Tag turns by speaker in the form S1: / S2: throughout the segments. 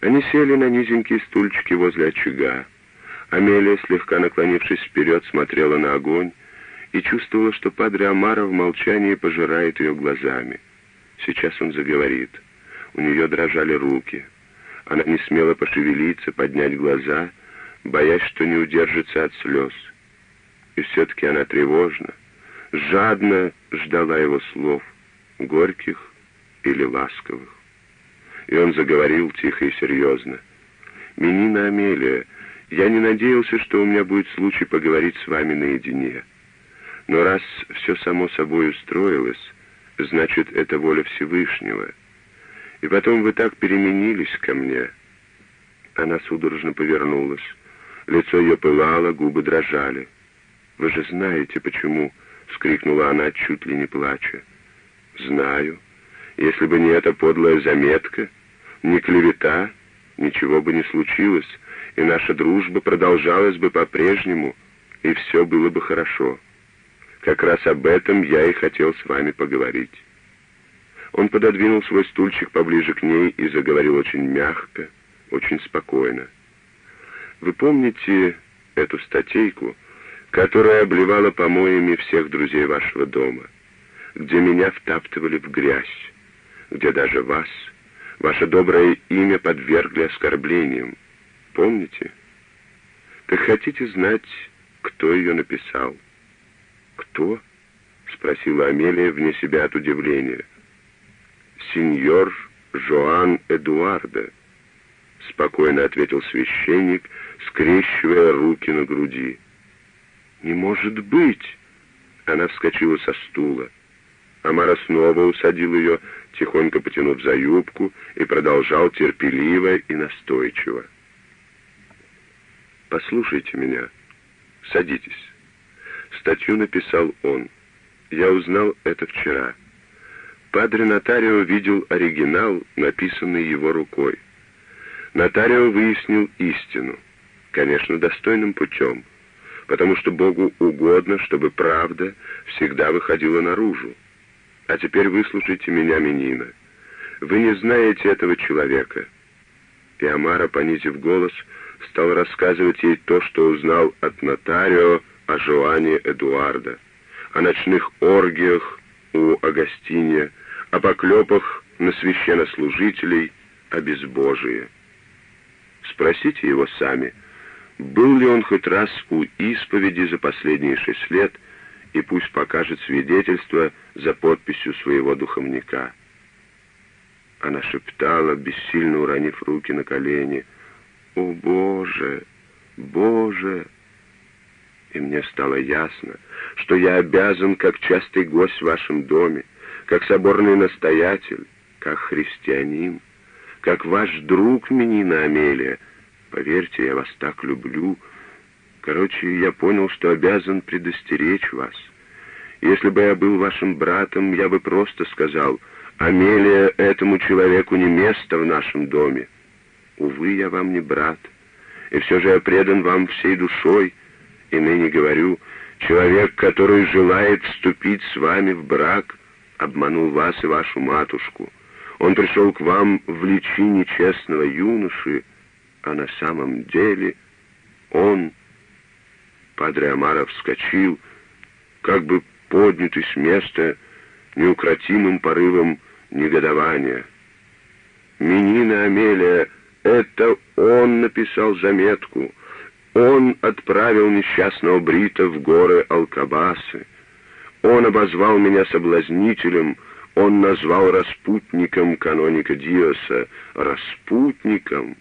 S1: Они сели на низенькие стульчики возле очага. Амелия, слегка наклонившись вперед, смотрела на огонь и чувствовала, что Падре Амара в молчании пожирает ее глазами. Сейчас он заговорит. У нее дрожали руки. Она не смела пошевелиться, поднять глаза, боясь, что не удержится от слез. И все-таки она тревожна, жадно ждала его слов, горьких или ласковых. И он заговорил тихо и серьезно. «Минина Амелия, я не надеялся, что у меня будет случай поговорить с вами наедине. Но раз все само собой устроилось, значит, это воля Всевышнего. И потом вы так переменились ко мне». Она судорожно повернулась. Лицо ее пылало, губы дрожали. «Вы же знаете, почему?» — вскрикнула она, чуть ли не плача. «Знаю. Если бы не эта подлая заметка, не клевета, ничего бы не случилось, и наша дружба продолжалась бы по-прежнему, и все было бы хорошо. Как раз об этом я и хотел с вами поговорить». Он пододвинул свой стульчик поближе к ней и заговорил очень мягко, очень спокойно. «Вы помните эту статейку, которая обливала помоями всех друзей вашего дома, где меня втаптывали в грязь, где даже вас, ваше доброе имя подвергли оскорблениям? Помните? Так хотите знать, кто ее написал?» «Кто?» — спросила Амелия вне себя от удивления. «Сеньор Жоан Эдуарда», — спокойно ответил священник, скрещивая руки на груди. «Не может быть!» Она вскочила со стула. Амара снова усадил ее, тихонько потянув за юбку, и продолжал терпеливо и настойчиво. «Послушайте меня. Садитесь». Статью написал он. Я узнал это вчера. Падре Нотарио видел оригинал, написанный его рукой. Нотарио выяснил истину, конечно, достойным путем, потому что Богу угодно, чтобы правда всегда выходила наружу. А теперь выслушайте меня, Менина. Вы не знаете этого человека. И Амара, понизив голос, стал рассказывать ей то, что узнал от нотарио о Жоане Эдуарда, о ночных оргиях у Агастиния, о поклепах на священнослужителей, о безбожии. Спросите его сами, был ли он хоть раз у исповеди за последние шесть лет, и пусть покажет свидетельство за подписью своего духовника. Она шептала, бессильно уронив руки на колени, «О, Боже! Боже!» И мне стало ясно, что я обязан, как частый гость в вашем доме, как соборный настоятель, как христианин, как ваш друг, Минина Амелия. Поверьте, я вас так люблю. Короче, я понял, что обязан предостеречь вас. Если бы я был вашим братом, я бы просто сказал, Амелия, этому человеку не место в нашем доме. Увы, я вам не брат, и все же я предан вам всей душой, и ныне говорю, человек, который желает вступить с вами в брак, обманул вас и вашу матушку. Он пришел к вам в личине честного юноши, а на самом деле он... Падре Амаров вскочил, как бы поднятый с места неукротимым порывом негодования. Минина Амелия, это он написал заметку, он отправил несчастного Брита в горы Алкабасы. Он обозвал меня соблазнителем, он назвал распутником каноника Диоса. Распутником?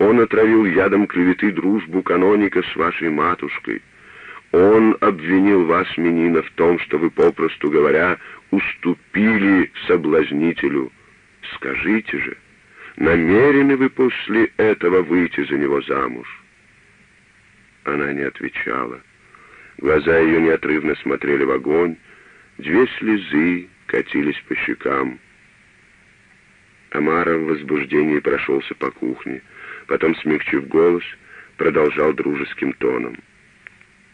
S1: Он отравил ядом клеветы дружбу каноника с вашей матушкой. Он обвинил вас, Минина, в том, что вы, попросту говоря, уступили соблазнителю. Скажите же, намерены вы после этого выйти за него замуж? Она не отвечала. Глаза ее неотрывно смотрели в огонь, две слезы катились по щекам. Амара в возбуждении прошелся по кухне, потом, смягчив голос, продолжал дружеским тоном.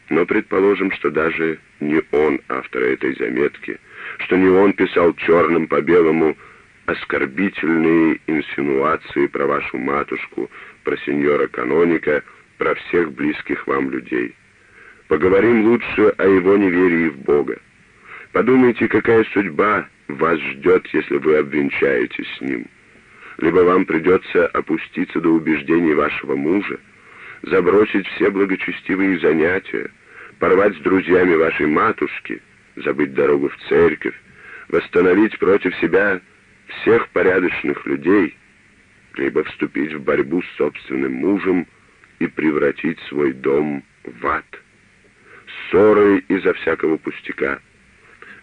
S1: Но предположим, что даже не он автор этой заметки, что не он писал черным по белому оскорбительные инсинуации про вашу матушку, про сеньора Каноника, про всех близких вам людей. Поговорим лучше о его неверии в Бога. Подумайте, какая судьба вас ждет, если вы обвенчаетесь с ним. Либо вам придется опуститься до убеждений вашего мужа, забросить все благочестивые занятия, порвать с друзьями вашей матушки, забыть дорогу в церковь, восстановить против себя всех порядочных людей, либо вступить в борьбу с собственным мужем и превратить свой дом в ад. Ссоры из-за всякого пустяка.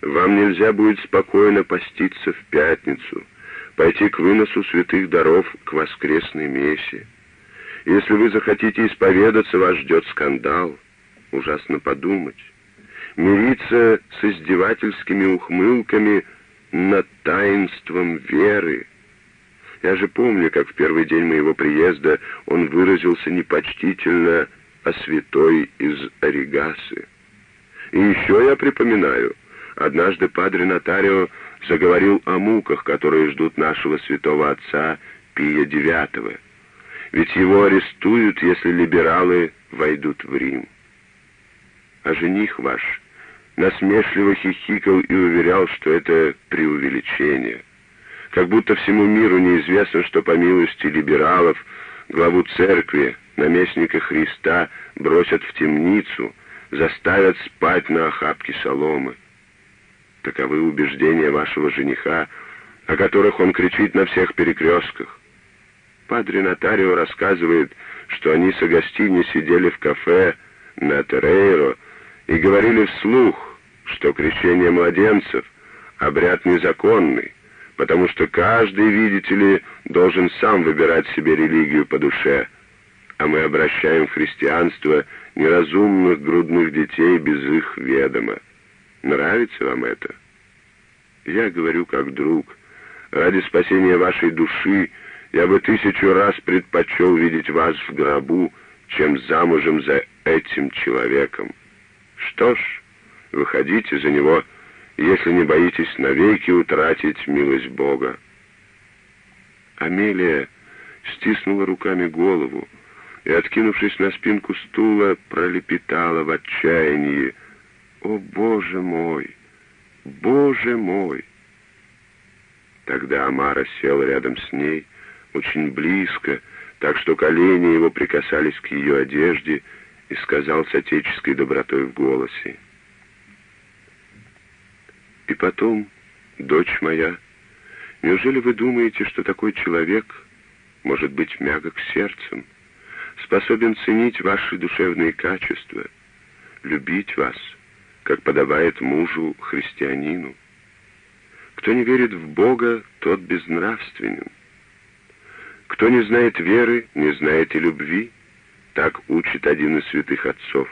S1: Вам нельзя будет спокойно поститься в пятницу, пойти к выносу святых даров к воскресной месе. Если вы захотите исповедаться, вас ждет скандал. Ужасно подумать. Мириться с издевательскими ухмылками над таинством веры. Я же помню, как в первый день моего приезда он выразился непочтительно о святой из Оригасы. И еще я припоминаю, однажды падре Нотарио заговорил о муках, которые ждут нашего святого отца Пия IX. Ведь его арестуют, если либералы войдут в Рим. А жених ваш насмешливо хихикал и уверял, что это преувеличение. Как будто всему миру неизвестно, что по милости либералов главу церкви, наместника Христа, бросят в темницу, заставят спать на охапке соломы. Таковы убеждения вашего жениха, о которых он кричит на всех перекрестках. Падре Нотарио рассказывает, что они с Агастини сидели в кафе на Терейро и говорили вслух, что крещение младенцев — обряд незаконный, потому что каждый, видите ли, должен сам выбирать себе религию по душе, а мы обращаем в христианство неразумных грудных детей без их ведома. Нравится вам это? Я говорю как друг. Ради спасения вашей души я бы тысячу раз предпочел видеть вас в гробу, чем замужем за этим человеком. Что ж, выходите за него, если не боитесь навеки утратить милость Бога. Амелия стиснула руками голову и, откинувшись на спинку стула, пролепетала в отчаянии. «О, Боже мой! Боже мой!» Тогда Амара сел рядом с ней, очень близко, так что колени его прикасались к ее одежде, и сказал с отеческой добротой в голосе. «И потом, дочь моя, неужели вы думаете, что такой человек может быть мягок сердцем, способен ценить ваши душевные качества, любить вас, как подобает мужу-христианину? Кто не верит в Бога, тот безнравственен». Кто не знает веры, не знает и любви. Так учит один из святых отцов.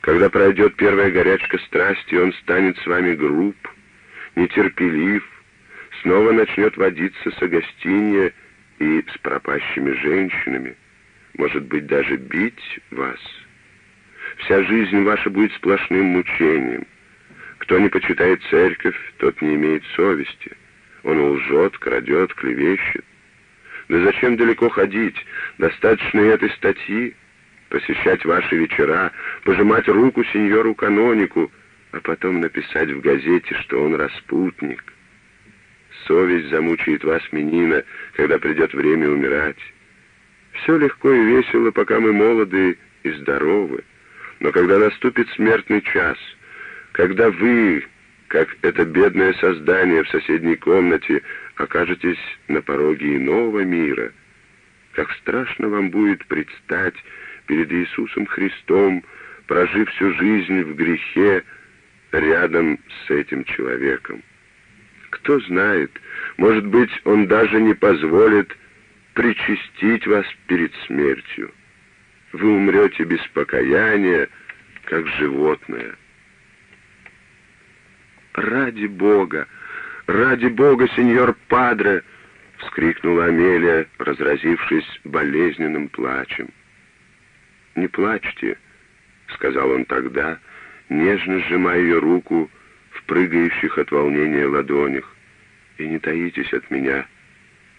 S1: Когда пройдет первая горячка страсти, он станет с вами груб, нетерпелив, снова начнет водиться с Агастинья и с пропащими женщинами, может быть, даже бить вас. Вся жизнь ваша будет сплошным мучением. Кто не почитает церковь, тот не имеет совести. Он лжет, крадет, клевещет. Да зачем далеко ходить? Достаточно и этой статьи. Посещать ваши вечера, пожимать руку сеньору-канонику, а потом написать в газете, что он распутник. Совесть замучает вас, Менина, когда придет время умирать. Все легко и весело, пока мы молоды и здоровы. Но когда наступит смертный час, когда вы, как это бедное создание в соседней комнате, окажетесь на пороге иного мира. Как страшно вам будет предстать перед Иисусом Христом, прожив всю жизнь в грехе рядом с этим человеком. Кто знает, может быть, он даже не позволит причастить вас перед смертью. Вы умрете без покаяния, как животное. Ради Бога! «Ради Бога, сеньор Падре!» — вскрикнула Амелия, разразившись болезненным плачем. «Не плачьте», — сказал он тогда, нежно сжимая ее руку в прыгающих от волнения ладонях. И не таитесь от меня.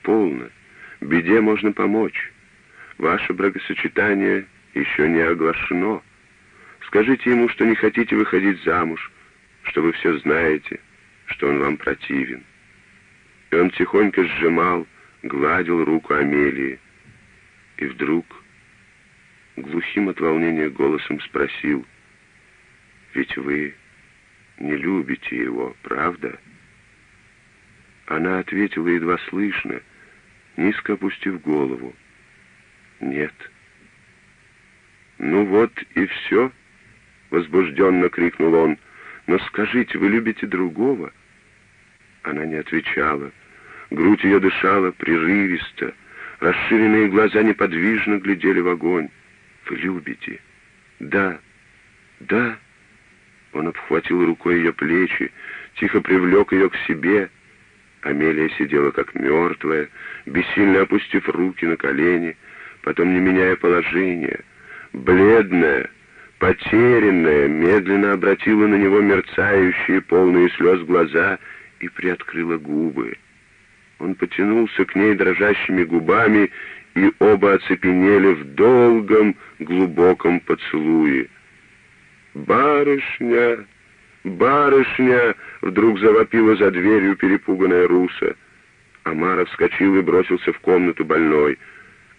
S1: Полно. Беде можно помочь. Ваше бракосочетание еще не оглашено. Скажите ему, что не хотите выходить замуж, что вы все знаете, что он вам противен. И он тихонько сжимал, гладил руку Амелии. И вдруг, глухим от волнения голосом спросил, «Ведь вы не любите его, правда?» Она ответила едва слышно, низко опустив голову, «Нет». «Ну вот и все», — возбужденно крикнул он, «но скажите, вы любите другого?» Она не отвечала. Грудь ее дышала прерывисто, расширенные глаза неподвижно глядели в огонь. «Вы любите?» «Да, да». Он обхватил рукой ее плечи, тихо привлек ее к себе. Амелия сидела как мертвая, бессильно опустив руки на колени, потом, не меняя положения, бледная, потерянная, медленно обратила на него мерцающие, полные слез глаза и приоткрыла губы. Он потянулся к ней дрожащими губами, и оба оцепенели в долгом, глубоком поцелуе. «Барышня! Барышня!» — вдруг завопила за дверью перепуганная Руса. Амара вскочил и бросился в комнату больной —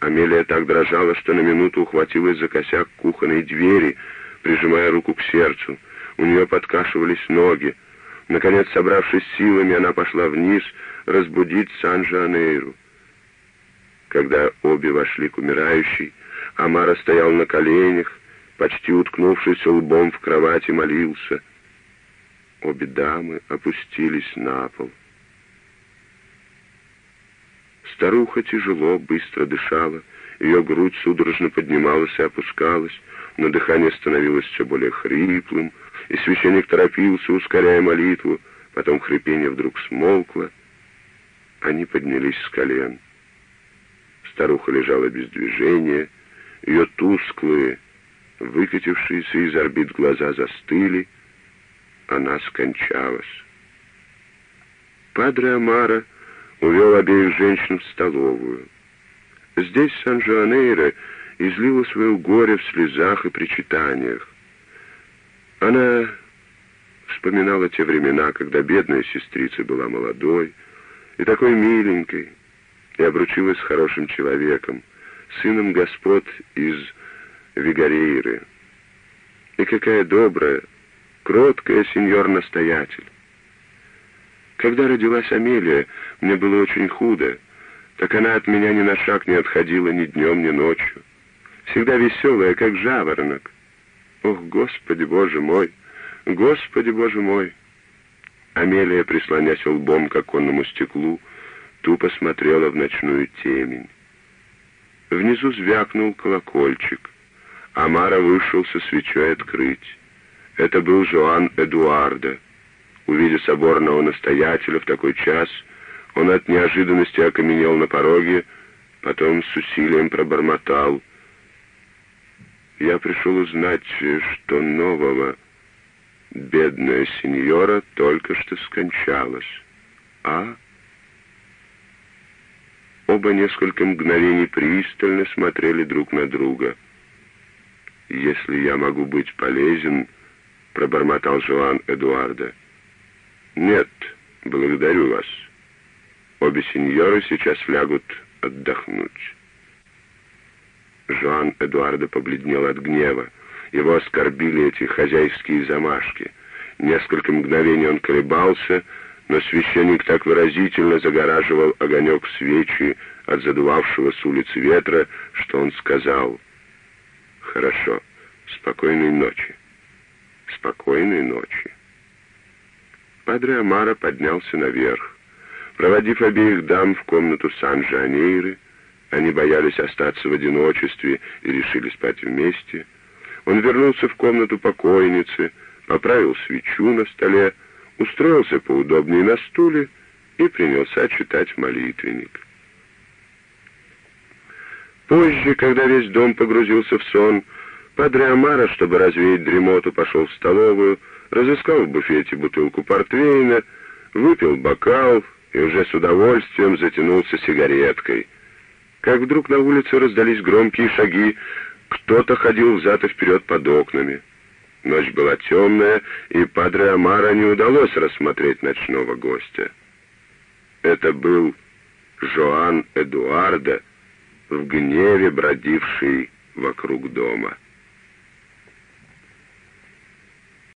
S1: Амелия так дрожала, что на минуту ухватилась за косяк кухонной двери, прижимая руку к сердцу. У нее подкашивались ноги. Наконец, собравшись силами, она пошла вниз разбудить Сан-Жанейру. Когда обе вошли к умирающей, Амара стоял на коленях, почти уткнувшись лбом в кровати, молился. Обе дамы опустились на пол. Старуха тяжело, быстро дышала, ее грудь судорожно поднималась и опускалась, но дыхание становилось все более хриплым, и священник торопился, ускоряя молитву, потом хрипение вдруг смолкло. Они поднялись с колен. Старуха лежала без движения, ее тусклые, выкатившиеся из орбит глаза застыли, она скончалась. Падре Амара увел обеих женщин в столовую. Здесь Сан-Жуанейро излила свое горе в слезах и причитаниях. Она вспоминала те времена, когда бедная сестрица была молодой и такой миленькой, и обручилась с хорошим человеком, сыном господ из Вигарейры. И какая добрая, кроткая сеньор-настоятель. Когда родилась Амелия, мне было очень худо, так она от меня ни на шаг не отходила ни днем, ни ночью. Всегда веселая, как жаворонок. Ох, Господи Боже мой! Господи Боже мой! Амелия, прислонясь лбом к оконному стеклу, тупо смотрела в ночную темень. Внизу звякнул колокольчик. Амара вышел со свечой открыть. Это был Жоан Эдуарда. Увидя соборного настоятеля в такой час, он от неожиданности окаменел на пороге, потом с усилием пробормотал. «Я пришел узнать, что нового. Бедная сеньора только что скончалась. А?» Оба несколько мгновений пристально смотрели друг на друга. «Если я могу быть полезен», — пробормотал Жоан Эдуарда, — «Нет, благодарю вас. Обе сеньоры сейчас лягут отдохнуть». Жоан Эдуардо побледнел от гнева. Его оскорбили эти хозяйские замашки. Несколько мгновений он колебался, но священник так выразительно загораживал огонек свечи от задувавшего с улицы ветра, что он сказал «Хорошо, спокойной ночи, спокойной ночи». Падре Амара поднялся наверх. Проводив обеих дам в комнату Сан-Жанейры, они боялись остаться в одиночестве и решили спать вместе. Он вернулся в комнату покойницы, поправил свечу на столе, устроился поудобнее на стуле и принялся читать молитвенник. Позже, когда весь дом погрузился в сон, Падре Амара, чтобы развеять дремоту, пошел в столовую, разыскал в буфете бутылку портвейна, выпил бокал и уже с удовольствием затянулся сигареткой. Как вдруг на улице раздались громкие шаги, кто-то ходил взад и вперед под окнами. Ночь была темная, и Падре Амара не удалось рассмотреть ночного гостя. Это был Жоан Эдуарда, в гневе бродивший вокруг дома.